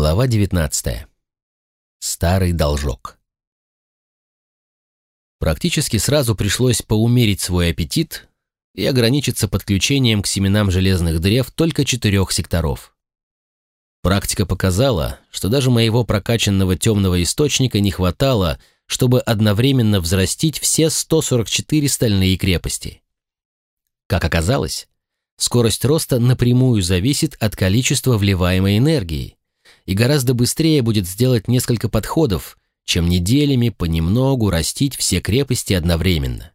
Глава 19. Старый должок. Практически сразу пришлось поумерить свой аппетит и ограничиться подключением к семенам железных древ только четырех секторов. Практика показала, что даже моего прокачанного темного источника не хватало, чтобы одновременно взрастить все 144 стальные крепости. Как оказалось, скорость роста напрямую зависит от количества вливаемой энергии, и гораздо быстрее будет сделать несколько подходов, чем неделями понемногу растить все крепости одновременно.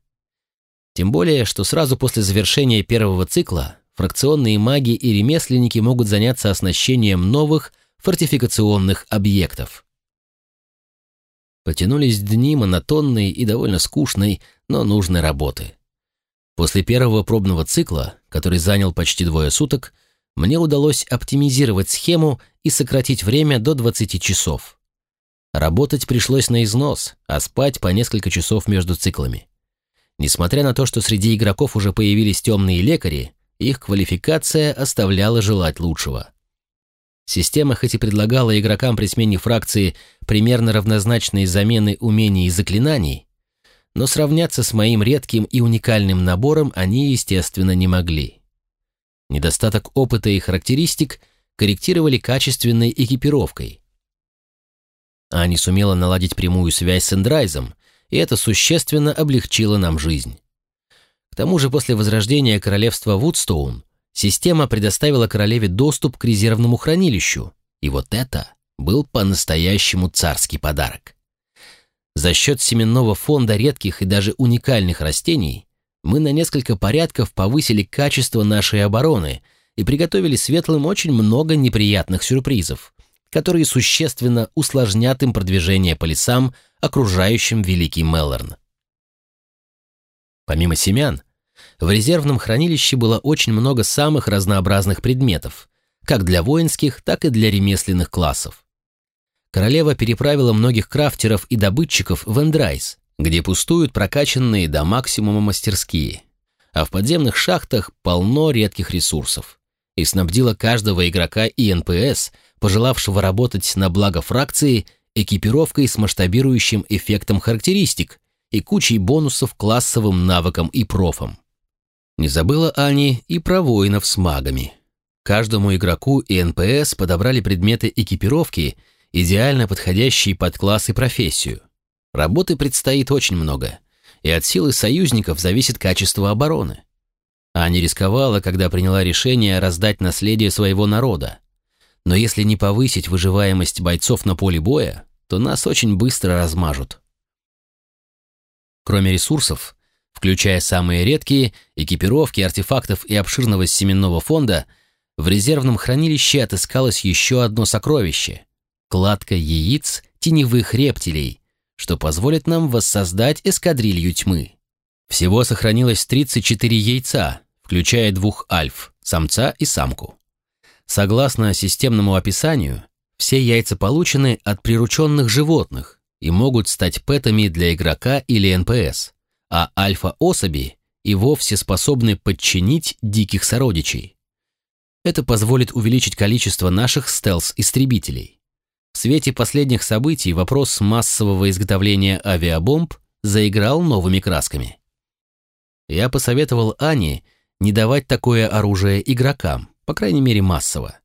Тем более, что сразу после завершения первого цикла фракционные маги и ремесленники могут заняться оснащением новых фортификационных объектов. Потянулись дни монотонной и довольно скучной, но нужной работы. После первого пробного цикла, который занял почти двое суток, мне удалось оптимизировать схему и сократить время до 20 часов. Работать пришлось на износ, а спать по несколько часов между циклами. Несмотря на то, что среди игроков уже появились темные лекари, их квалификация оставляла желать лучшего. Система хоть и предлагала игрокам при смене фракции примерно равнозначные замены умений и заклинаний, но сравняться с моим редким и уникальным набором они, естественно, не могли. Недостаток опыта и характеристик корректировали качественной экипировкой. Ани сумела наладить прямую связь с Эндрайзом, и это существенно облегчило нам жизнь. К тому же после возрождения королевства Вудстоун система предоставила королеве доступ к резервному хранилищу, и вот это был по-настоящему царский подарок. За счет семенного фонда редких и даже уникальных растений мы на несколько порядков повысили качество нашей обороны и приготовили светлым очень много неприятных сюрпризов, которые существенно усложнят им продвижение по лесам, окружающим Великий Меллорн. Помимо семян, в резервном хранилище было очень много самых разнообразных предметов, как для воинских, так и для ремесленных классов. Королева переправила многих крафтеров и добытчиков в Эндрайс, где пустуют прокачанные до максимума мастерские, а в подземных шахтах полно редких ресурсов, и снабдила каждого игрока и НПС, пожелавшего работать на благо фракции, экипировкой с масштабирующим эффектом характеристик и кучей бонусов классовым навыкам и профам. Не забыла Ани и про воинов с магами. Каждому игроку и НПС подобрали предметы экипировки, идеально подходящие под класс и профессию – Работы предстоит очень много, и от силы союзников зависит качество обороны. Аня рисковала, когда приняла решение раздать наследие своего народа. Но если не повысить выживаемость бойцов на поле боя, то нас очень быстро размажут. Кроме ресурсов, включая самые редкие, экипировки, артефактов и обширного семенного фонда, в резервном хранилище отыскалось еще одно сокровище – кладка яиц теневых рептилий – что позволит нам воссоздать эскадрилью тьмы. Всего сохранилось 34 яйца, включая двух альф, самца и самку. Согласно системному описанию, все яйца получены от прирученных животных и могут стать пэтами для игрока или НПС, а альфа-особи и вовсе способны подчинить диких сородичей. Это позволит увеличить количество наших стелс-истребителей. В свете последних событий вопрос массового изготовления авиабомб заиграл новыми красками. Я посоветовал Ане не давать такое оружие игрокам, по крайней мере массово.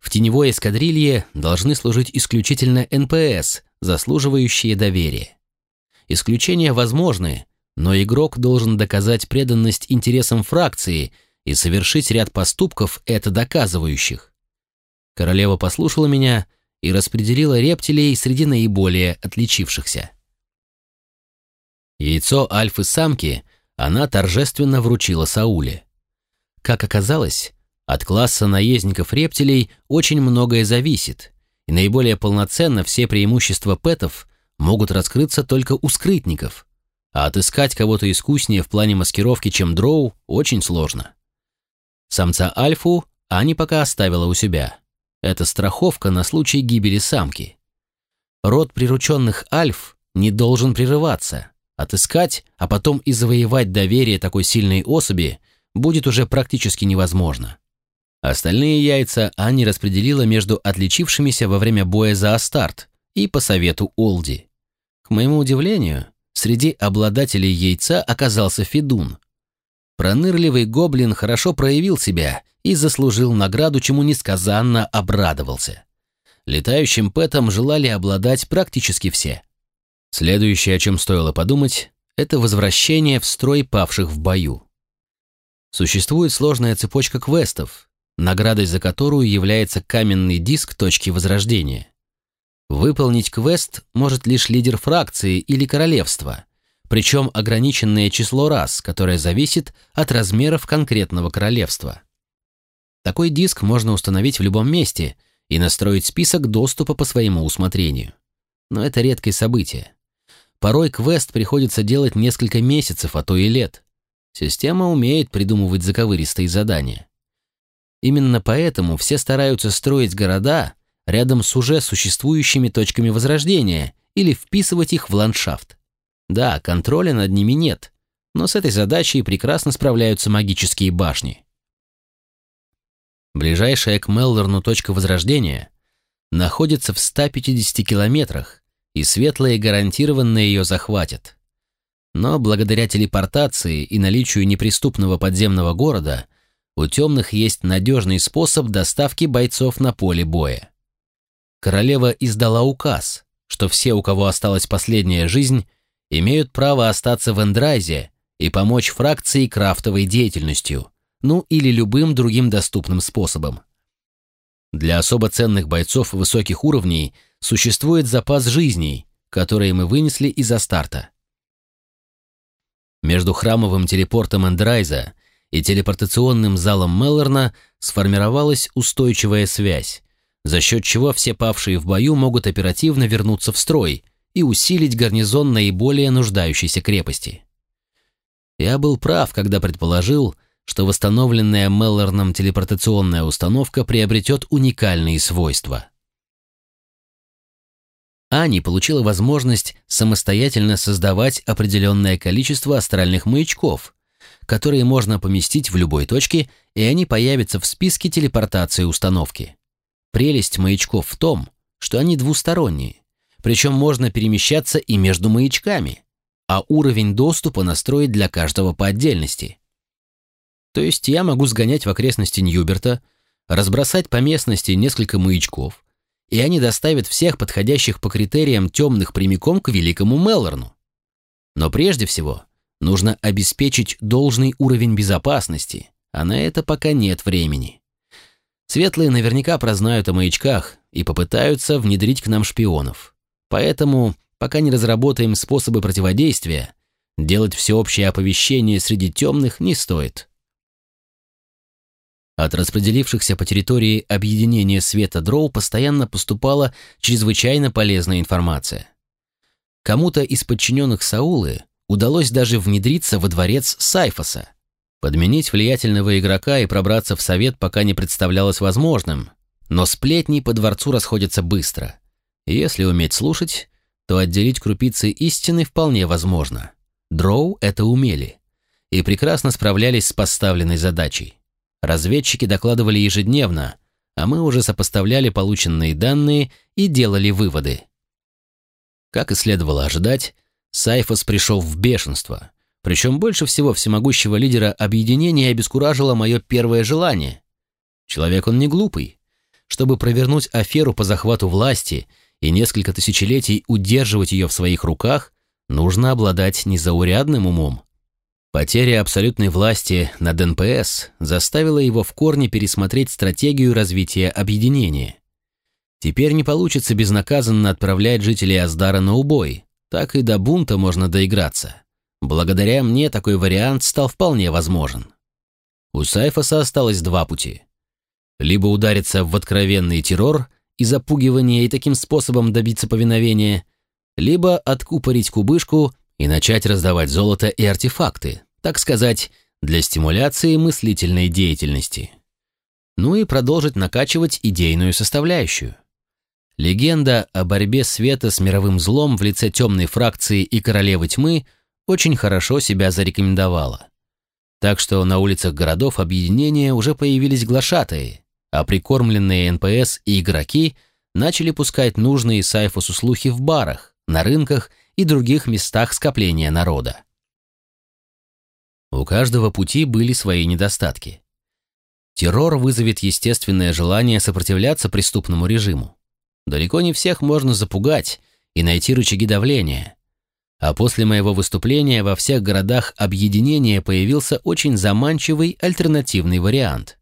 В теневой эскадрилье должны служить исключительно НПС, заслуживающие доверия. Исключения возможны, но игрок должен доказать преданность интересам фракции и совершить ряд поступков, это доказывающих. Королева послушала меня и распределила рептилий среди наиболее отличившихся. Яйцо альфы-самки она торжественно вручила Сауле. Как оказалось, от класса наездников рептилий очень многое зависит, и наиболее полноценно все преимущества пэтов могут раскрыться только у скрытников, а отыскать кого-то искуснее в плане маскировки, чем дроу, очень сложно. Самца альфу Ани пока оставила у себя. Это страховка на случай гибели самки. Род прирученных альф не должен прерываться. Отыскать, а потом и завоевать доверие такой сильной особи будет уже практически невозможно. Остальные яйца Ани распределила между отличившимися во время боя за Астарт и по совету Олди. К моему удивлению, среди обладателей яйца оказался Федун. Пронырливый гоблин хорошо проявил себя и заслужил награду, чему несказанно обрадовался. Летающим пэтом желали обладать практически все. Следующее, о чем стоило подумать, это возвращение в строй павших в бою. Существует сложная цепочка квестов, наградой за которую является каменный диск точки возрождения. Выполнить квест может лишь лидер фракции или королевства, причем ограниченное число раз, которое зависит от размеров конкретного королевства. Такой диск можно установить в любом месте и настроить список доступа по своему усмотрению. Но это редкое событие. Порой квест приходится делать несколько месяцев, а то и лет. Система умеет придумывать заковыристые задания. Именно поэтому все стараются строить города рядом с уже существующими точками возрождения или вписывать их в ландшафт. Да, контроля над ними нет, но с этой задачей прекрасно справляются магические башни. Ближайшая к Меллорну точка возрождения находится в 150 километрах, и светлые гарантированно ее захватят. Но благодаря телепортации и наличию неприступного подземного города у темных есть надежный способ доставки бойцов на поле боя. Королева издала указ, что все, у кого осталась последняя жизнь, имеют право остаться в Эндрайзе и помочь фракции крафтовой деятельностью, ну или любым другим доступным способом. Для особо ценных бойцов высоких уровней – существует запас жизней, которые мы вынесли из-за старта. Между храмовым телепортом Эндрайза и телепортационным залом Меллорна сформировалась устойчивая связь, за счет чего все павшие в бою могут оперативно вернуться в строй и усилить гарнизон наиболее нуждающейся крепости. Я был прав, когда предположил, что восстановленная Меллорном телепортационная установка приобретет уникальные свойства. Ани получила возможность самостоятельно создавать определенное количество астральных маячков, которые можно поместить в любой точке, и они появятся в списке телепортации установки. Прелесть маячков в том, что они двусторонние, причем можно перемещаться и между маячками, а уровень доступа настроить для каждого по отдельности. То есть я могу сгонять в окрестности Ньюберта, разбросать по местности несколько маячков, и они доставят всех подходящих по критериям темных прямиком к великому Меллорну. Но прежде всего нужно обеспечить должный уровень безопасности, а на это пока нет времени. Светлые наверняка прознают о маячках и попытаются внедрить к нам шпионов. Поэтому, пока не разработаем способы противодействия, делать всеобщее оповещение среди темных не стоит. От распределившихся по территории объединения света дроу постоянно поступала чрезвычайно полезная информация. Кому-то из подчиненных Саулы удалось даже внедриться во дворец Сайфоса. Подменить влиятельного игрока и пробраться в совет пока не представлялось возможным, но сплетни по дворцу расходятся быстро. Если уметь слушать, то отделить крупицы истины вполне возможно. Дроу это умели и прекрасно справлялись с поставленной задачей. Разведчики докладывали ежедневно, а мы уже сопоставляли полученные данные и делали выводы. Как и следовало ожидать, Сайфос пришел в бешенство. Причем больше всего всемогущего лидера объединения обескуражило мое первое желание. Человек он не глупый. Чтобы провернуть аферу по захвату власти и несколько тысячелетий удерживать ее в своих руках, нужно обладать незаурядным умом. Потеря абсолютной власти над НПС заставила его в корне пересмотреть стратегию развития объединения. Теперь не получится безнаказанно отправлять жителей Аздара на убой, так и до бунта можно доиграться. Благодаря мне такой вариант стал вполне возможен. У Сайфоса осталось два пути. Либо удариться в откровенный террор и запугивание и таким способом добиться повиновения, либо откупорить кубышку и начать раздавать золото и артефакты, так сказать, для стимуляции мыслительной деятельности. Ну и продолжить накачивать идейную составляющую. Легенда о борьбе света с мировым злом в лице темной фракции и королевы тьмы очень хорошо себя зарекомендовала. Так что на улицах городов объединения уже появились глашатые, а прикормленные НПС и игроки начали пускать нужные Сайфосу слухи в барах, на рынках и других местах скопления народа. У каждого пути были свои недостатки. Террор вызовет естественное желание сопротивляться преступному режиму. Далеко не всех можно запугать и найти рычаги давления. А после моего выступления во всех городах объединения появился очень заманчивый альтернативный вариант.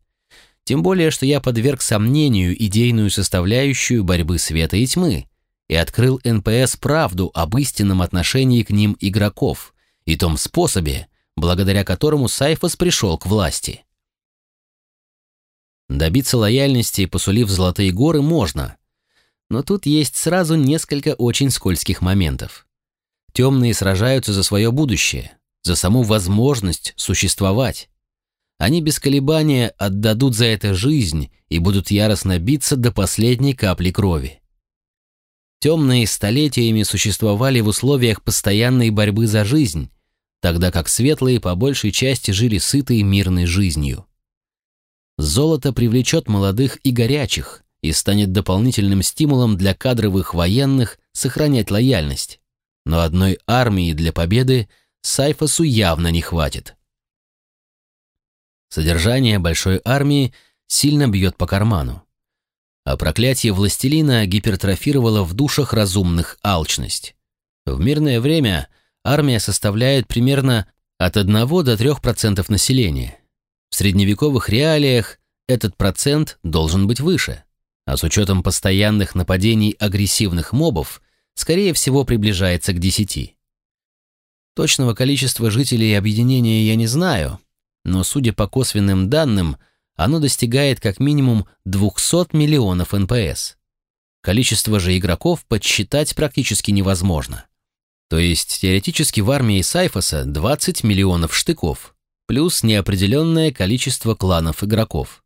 Тем более, что я подверг сомнению идейную составляющую борьбы света и тьмы и открыл НПС правду об истинном отношении к ним игроков и том способе, благодаря которому Сайфос пришел к власти. Добиться лояльности, посулив золотые горы, можно. Но тут есть сразу несколько очень скользких моментов. Темные сражаются за свое будущее, за саму возможность существовать. Они без колебания отдадут за это жизнь и будут яростно биться до последней капли крови. Темные столетиями существовали в условиях постоянной борьбы за жизнь, тогда как светлые по большей части жили сытой мирной жизнью. Золото привлечет молодых и горячих и станет дополнительным стимулом для кадровых военных сохранять лояльность. Но одной армии для победы Сайфосу явно не хватит. Содержание большой армии сильно бьет по карману. А проклятие властелина гипертрофировало в душах разумных алчность. В мирное время армия составляет примерно от 1 до 3% населения. В средневековых реалиях этот процент должен быть выше, а с учетом постоянных нападений агрессивных мобов, скорее всего, приближается к 10. Точного количества жителей объединения я не знаю, но, судя по косвенным данным, оно достигает как минимум 200 миллионов НПС. Количество же игроков подсчитать практически невозможно. То есть теоретически в армии Сайфоса 20 миллионов штыков, плюс неопределенное количество кланов игроков.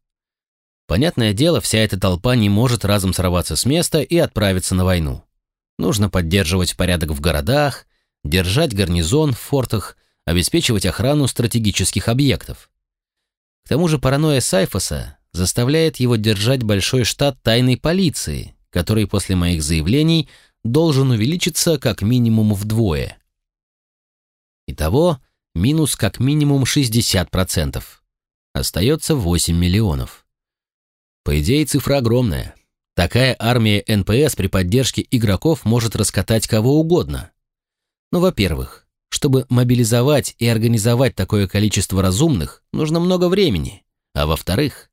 Понятное дело, вся эта толпа не может разом сорваться с места и отправиться на войну. Нужно поддерживать порядок в городах, держать гарнизон в фортах, обеспечивать охрану стратегических объектов. Тому же паранойя Сайфоса заставляет его держать большой штат тайной полиции, который после моих заявлений должен увеличиться как минимум вдвое. Итого, минус как минимум 60%. Остается 8 миллионов. По идее, цифра огромная. Такая армия НПС при поддержке игроков может раскатать кого угодно. Но, ну, во-первых, чтобы мобилизовать и организовать такое количество разумных, нужно много времени. А во-вторых,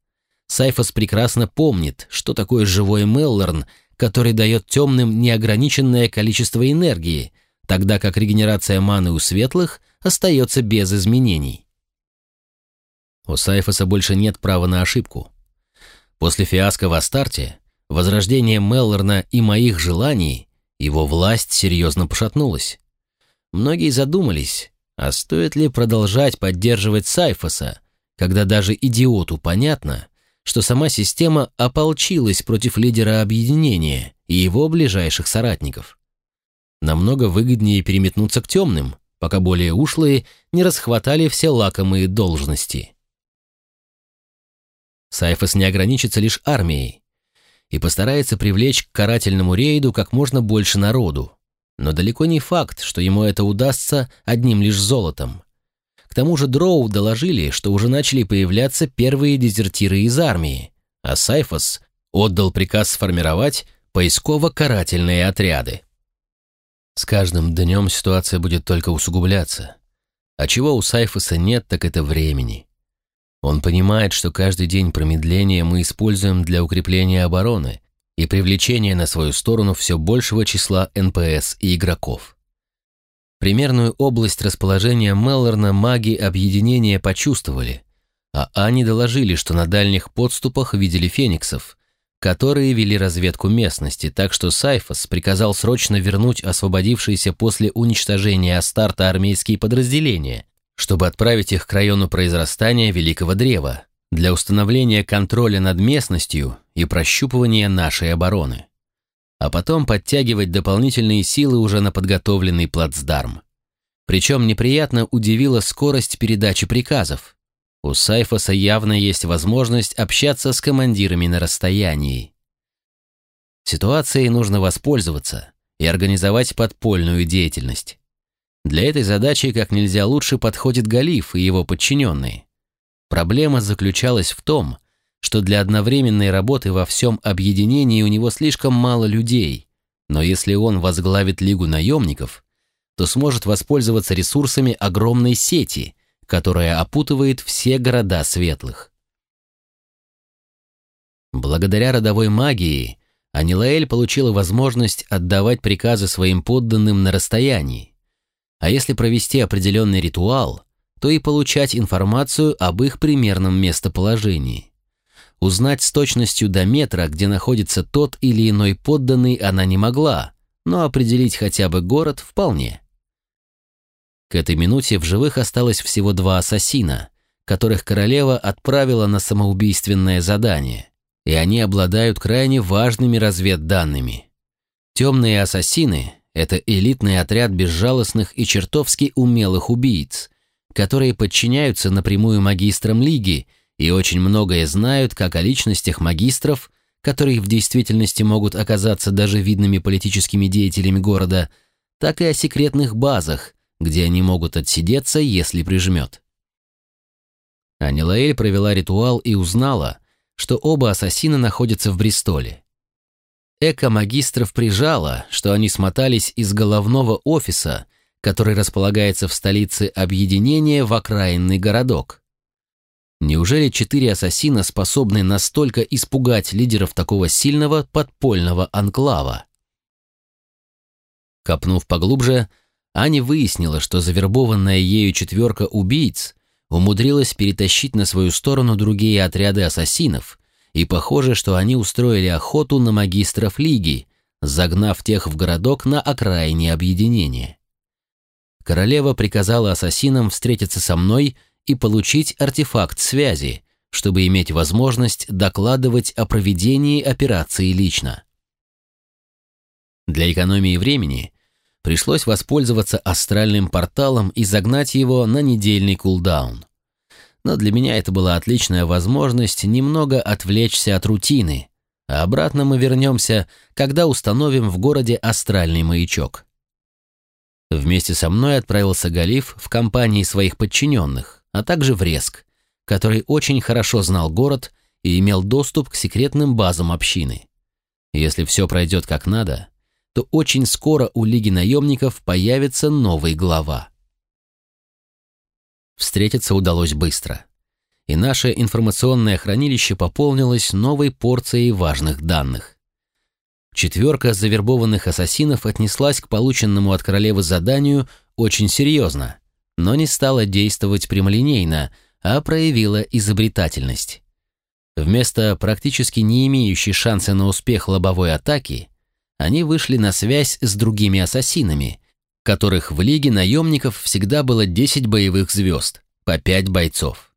Сайфос прекрасно помнит, что такое живой Меллорн, который дает темным неограниченное количество энергии, тогда как регенерация маны у светлых остается без изменений. У Сайфоса больше нет права на ошибку. После фиаско в Астарте, возрождения Меллорна и моих желаний, его власть серьезно пошатнулась. Многие задумались, а стоит ли продолжать поддерживать Сайфоса, когда даже идиоту понятно, что сама система ополчилась против лидера объединения и его ближайших соратников. Намного выгоднее переметнуться к темным, пока более ушлые не расхватали все лакомые должности. Сайфос не ограничится лишь армией и постарается привлечь к карательному рейду как можно больше народу, но далеко не факт, что ему это удастся одним лишь золотом. К тому же Дроу доложили, что уже начали появляться первые дезертиры из армии, а Сайфос отдал приказ сформировать поисково-карательные отряды. С каждым днем ситуация будет только усугубляться. А чего у Сайфоса нет, так это времени. Он понимает, что каждый день промедления мы используем для укрепления обороны и привлечения на свою сторону все большего числа НПС и игроков. Примерную область расположения Меллорна маги объединения почувствовали, а они доложили, что на дальних подступах видели фениксов, которые вели разведку местности, так что Сайфос приказал срочно вернуть освободившиеся после уничтожения Астарта армейские подразделения, чтобы отправить их к району произрастания Великого Древа для установления контроля над местностью и прощупывания нашей обороны а потом подтягивать дополнительные силы уже на подготовленный плацдарм. Причем неприятно удивила скорость передачи приказов. У Сайфоса явно есть возможность общаться с командирами на расстоянии. Ситуацией нужно воспользоваться и организовать подпольную деятельность. Для этой задачи как нельзя лучше подходит Галиф и его подчиненные. Проблема заключалась в том, что для одновременной работы во всем объединении у него слишком мало людей, но если он возглавит Лигу наемников, то сможет воспользоваться ресурсами огромной сети, которая опутывает все города светлых. Благодаря родовой магии Анилаэль получила возможность отдавать приказы своим подданным на расстоянии, а если провести определенный ритуал, то и получать информацию об их примерном местоположении. Узнать с точностью до метра, где находится тот или иной подданный, она не могла, но определить хотя бы город вполне. К этой минуте в живых осталось всего два ассасина, которых королева отправила на самоубийственное задание, и они обладают крайне важными разведданными. Темные ассасины — это элитный отряд безжалостных и чертовски умелых убийц, которые подчиняются напрямую магистрам Лиги и очень многое знают как о личностях магистров, которые в действительности могут оказаться даже видными политическими деятелями города, так и о секретных базах, где они могут отсидеться, если прижмет. Анилаэль провела ритуал и узнала, что оба ассасина находятся в Бристоле. Эко магистров прижала, что они смотались из головного офиса, который располагается в столице объединения в окраинный городок. Неужели четыре ассасина способны настолько испугать лидеров такого сильного подпольного анклава? Копнув поглубже, Аня выяснила, что завербованная ею четверка убийц умудрилась перетащить на свою сторону другие отряды ассасинов, и похоже, что они устроили охоту на магистров Лиги, загнав тех в городок на окраине объединения. Королева приказала ассасинам встретиться со мной и получить артефакт связи, чтобы иметь возможность докладывать о проведении операции лично. Для экономии времени пришлось воспользоваться астральным порталом и загнать его на недельный кулдаун. Но для меня это была отличная возможность немного отвлечься от рутины, а обратно мы вернемся, когда установим в городе астральный маячок. Вместе со мной отправился Галиф в компании своих подчиненных, а также в Реск, который очень хорошо знал город и имел доступ к секретным базам общины. Если все пройдет как надо, то очень скоро у Лиги наемников появится новый глава. Встретиться удалось быстро, и наше информационное хранилище пополнилось новой порцией важных данных. Четверка завербованных ассасинов отнеслась к полученному от королевы заданию очень серьезно но не стала действовать прямолинейно, а проявила изобретательность. Вместо практически не имеющей шанса на успех лобовой атаки, они вышли на связь с другими ассасинами, которых в Лиге наемников всегда было 10 боевых звезд, по 5 бойцов.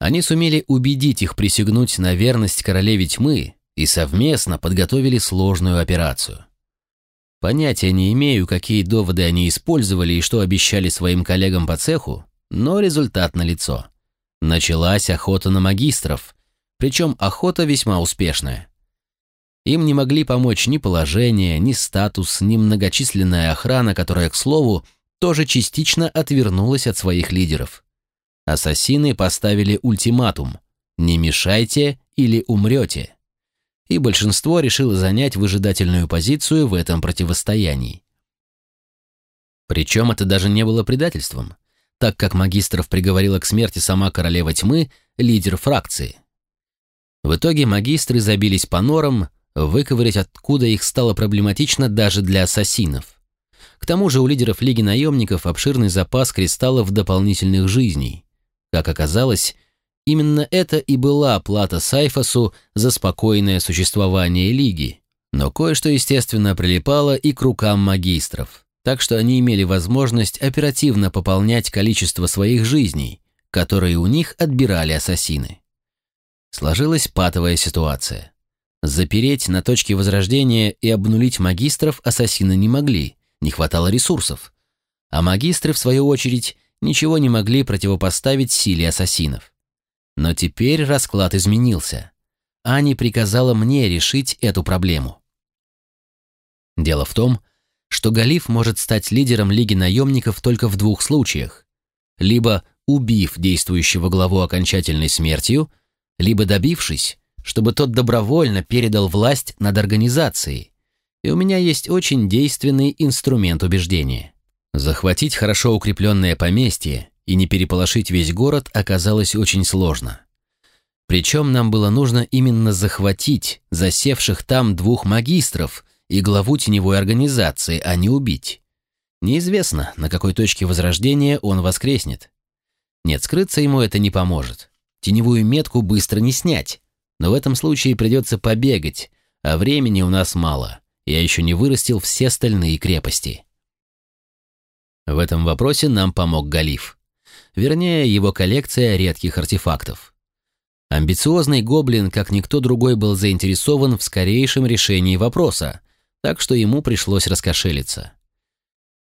Они сумели убедить их присягнуть на верность королеве тьмы и совместно подготовили сложную операцию. Понятия не имею, какие доводы они использовали и что обещали своим коллегам по цеху, но результат налицо. Началась охота на магистров, причем охота весьма успешная. Им не могли помочь ни положение, ни статус, ни многочисленная охрана, которая, к слову, тоже частично отвернулась от своих лидеров. Ассасины поставили ультиматум «Не мешайте или умрете» и большинство решило занять выжидательную позицию в этом противостоянии. Причем это даже не было предательством, так как магистров приговорила к смерти сама королева тьмы, лидер фракции. В итоге магистры забились по норам, выковырять откуда их стало проблематично даже для ассасинов. К тому же у лидеров Лиги наемников обширный запас кристаллов дополнительных жизней. Как оказалось, Именно это и была плата Сайфасу за спокойное существование Лиги. Но кое-что, естественно, прилипало и к рукам магистров, так что они имели возможность оперативно пополнять количество своих жизней, которые у них отбирали ассасины. Сложилась патовая ситуация. Запереть на точке возрождения и обнулить магистров ассасины не могли, не хватало ресурсов. а магистры, в свою очередь, ничего не могли противопоставить силе ассасинов. Но теперь расклад изменился. Ани приказала мне решить эту проблему. Дело в том, что Галиф может стать лидером Лиги наемников только в двух случаях. Либо убив действующего главу окончательной смертью, либо добившись, чтобы тот добровольно передал власть над организацией. И у меня есть очень действенный инструмент убеждения. Захватить хорошо укрепленное поместье и не переполошить весь город оказалось очень сложно. Причем нам было нужно именно захватить засевших там двух магистров и главу теневой организации, а не убить. Неизвестно, на какой точке возрождения он воскреснет. Нет, скрыться ему это не поможет. Теневую метку быстро не снять, но в этом случае придется побегать, а времени у нас мало. Я еще не вырастил все остальные крепости. В этом вопросе нам помог Галиф. Вернее, его коллекция редких артефактов. Амбициозный гоблин, как никто другой, был заинтересован в скорейшем решении вопроса, так что ему пришлось раскошелиться.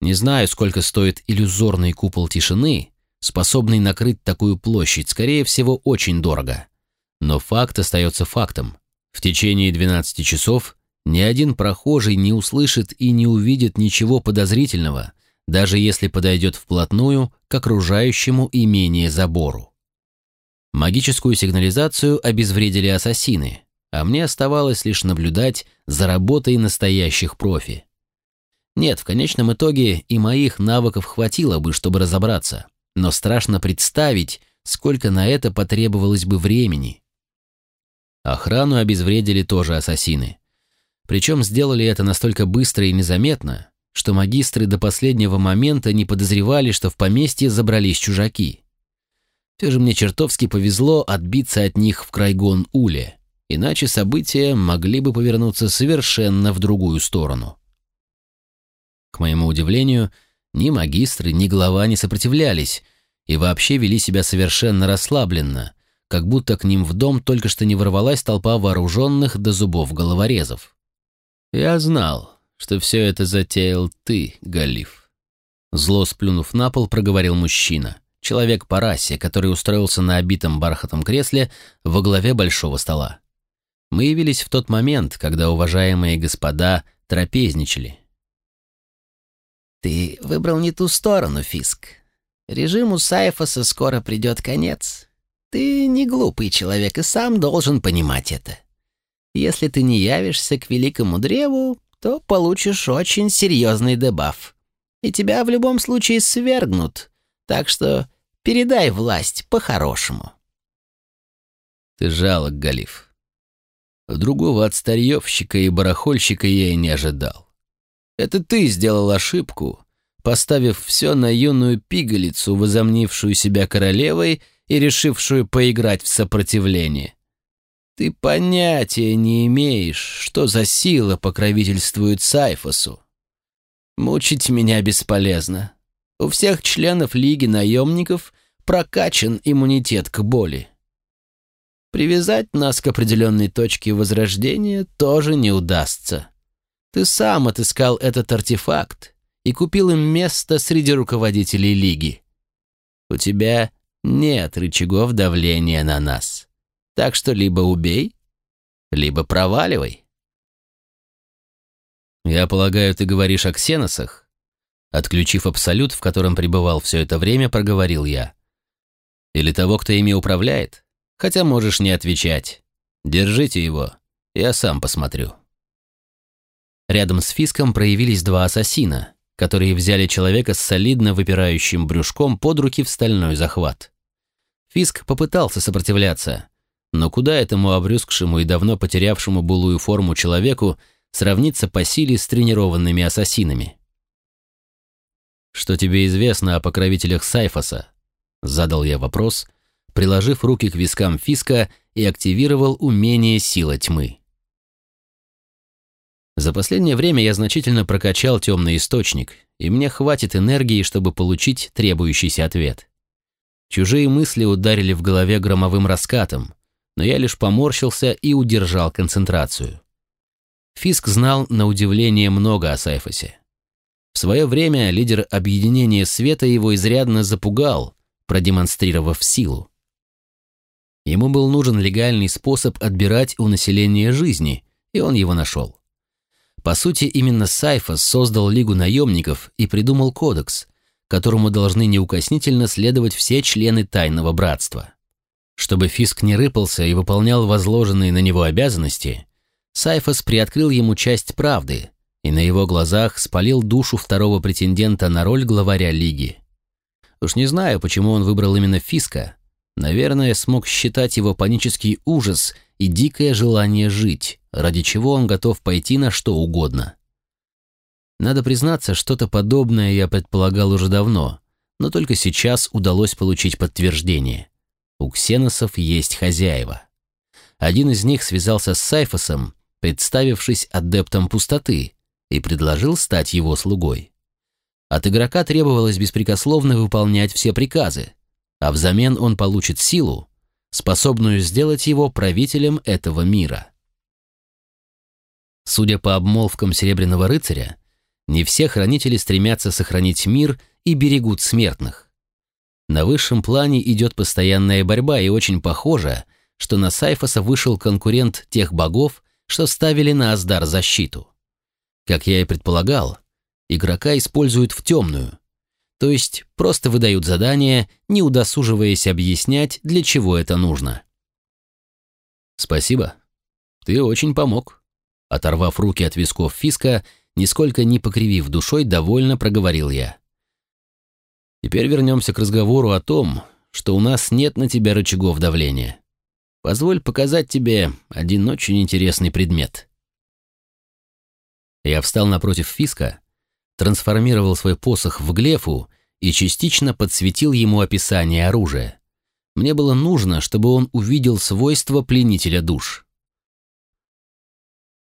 Не знаю, сколько стоит иллюзорный купол тишины, способный накрыть такую площадь, скорее всего, очень дорого. Но факт остается фактом. В течение 12 часов ни один прохожий не услышит и не увидит ничего подозрительного, даже если подойдет вплотную к окружающему имение забору. Магическую сигнализацию обезвредили ассасины, а мне оставалось лишь наблюдать за работой настоящих профи. Нет, в конечном итоге и моих навыков хватило бы, чтобы разобраться, но страшно представить, сколько на это потребовалось бы времени. Охрану обезвредили тоже ассасины. Причем сделали это настолько быстро и незаметно, что магистры до последнего момента не подозревали, что в поместье забрались чужаки. Все же мне чертовски повезло отбиться от них в Крайгон-Уле, иначе события могли бы повернуться совершенно в другую сторону. К моему удивлению, ни магистры, ни глава не сопротивлялись и вообще вели себя совершенно расслабленно, как будто к ним в дом только что не ворвалась толпа вооруженных до зубов головорезов. Я знал, что все это затеял ты, Галиф. Зло сплюнув на пол, проговорил мужчина, человек по расе, который устроился на обитом бархатом кресле во главе большого стола. Мы явились в тот момент, когда уважаемые господа трапезничали. «Ты выбрал не ту сторону, Фиск. Режиму Сайфоса скоро придет конец. Ты не глупый человек и сам должен понимать это. Если ты не явишься к великому древу, то получишь очень серьезный дебаф. И тебя в любом случае свергнут. Так что передай власть по-хорошему. Ты жалок, Галиф. Другого отстарьевщика и барахольщика я и не ожидал. Это ты сделал ошибку, поставив все на юную пигалицу, возомнившую себя королевой и решившую поиграть в сопротивление. Ты понятия не имеешь, что за сила покровительствует Сайфосу. Мучить меня бесполезно. У всех членов Лиги наемников прокачан иммунитет к боли. Привязать нас к определенной точке возрождения тоже не удастся. Ты сам отыскал этот артефакт и купил им место среди руководителей Лиги. У тебя нет рычагов давления на нас. Так что либо убей, либо проваливай. Я полагаю, ты говоришь о ксеносах? Отключив абсолют, в котором пребывал все это время, проговорил я. Или того, кто ими управляет? Хотя можешь не отвечать. Держите его, я сам посмотрю. Рядом с Фиском проявились два ассасина, которые взяли человека с солидно выпирающим брюшком под руки в стальной захват. Фиск попытался сопротивляться, но куда этому обрюзгшему и давно потерявшему былую форму человеку сравниться по силе с тренированными ассасинами? «Что тебе известно о покровителях Сайфоса?» — задал я вопрос, приложив руки к вискам Фиска и активировал умение «Сила тьмы». За последнее время я значительно прокачал темный источник, и мне хватит энергии, чтобы получить требующийся ответ. Чужие мысли ударили в голове громовым раскатом, но я лишь поморщился и удержал концентрацию. Фиск знал на удивление много о Сайфосе. В свое время лидер объединения света его изрядно запугал, продемонстрировав силу. Ему был нужен легальный способ отбирать у населения жизни, и он его нашел. По сути, именно Сайфас создал Лигу наемников и придумал кодекс, которому должны неукоснительно следовать все члены Тайного Братства. Чтобы Фиск не рыпался и выполнял возложенные на него обязанности, Сайфас приоткрыл ему часть правды и на его глазах спалил душу второго претендента на роль главаря Лиги. Уж не знаю, почему он выбрал именно Фиска. Наверное, смог считать его панический ужас и дикое желание жить, ради чего он готов пойти на что угодно. Надо признаться, что-то подобное я предполагал уже давно, но только сейчас удалось получить подтверждение. У ксеносов есть хозяева. Один из них связался с Сайфосом, представившись адептом пустоты, и предложил стать его слугой. От игрока требовалось беспрекословно выполнять все приказы, а взамен он получит силу, способную сделать его правителем этого мира. Судя по обмолвкам Серебряного рыцаря, не все хранители стремятся сохранить мир и берегут смертных. На высшем плане идет постоянная борьба, и очень похоже, что на Сайфоса вышел конкурент тех богов, что ставили на Аздар защиту. Как я и предполагал, игрока используют в темную, то есть просто выдают задания, не удосуживаясь объяснять, для чего это нужно. «Спасибо. Ты очень помог». Оторвав руки от висков Фиска, нисколько не покривив душой, довольно проговорил я. «Теперь вернемся к разговору о том, что у нас нет на тебя рычагов давления. Позволь показать тебе один очень интересный предмет». Я встал напротив Фиска, трансформировал свой посох в глефу и частично подсветил ему описание оружия. Мне было нужно, чтобы он увидел свойства пленителя душ.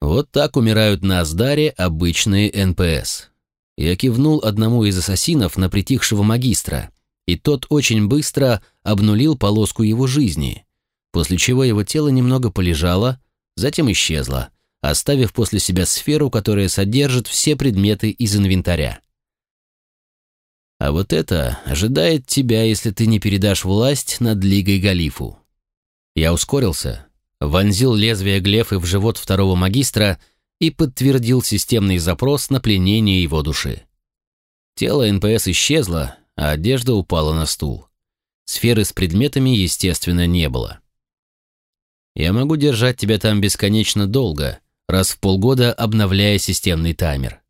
Вот так умирают на Аздаре обычные НПС. Я кивнул одному из ассасинов на притихшего магистра, и тот очень быстро обнулил полоску его жизни, после чего его тело немного полежало, затем исчезло, оставив после себя сферу, которая содержит все предметы из инвентаря. А вот это ожидает тебя, если ты не передашь власть над Лигой Галифу. Я ускорился, вонзил лезвие глефы в живот второго магистра и подтвердил системный запрос на пленение его души. Тело НПС исчезло, а одежда упала на стул. Сферы с предметами, естественно, не было. Я могу держать тебя там бесконечно долго, раз в полгода обновляя системный таймер.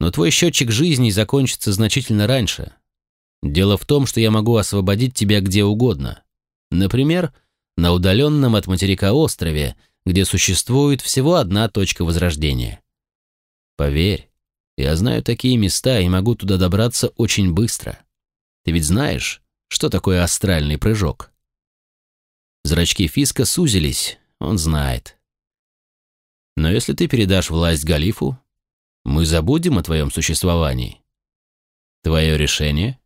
Но твой счетчик жизни закончится значительно раньше. Дело в том, что я могу освободить тебя где угодно. Например, на удаленном от материка острове, где существует всего одна точка возрождения. Поверь, я знаю такие места и могу туда добраться очень быстро. Ты ведь знаешь, что такое астральный прыжок? Зрачки Фиска сузились, он знает. Но если ты передашь власть Галифу, мы забудем о твоем существовании. Твое решение?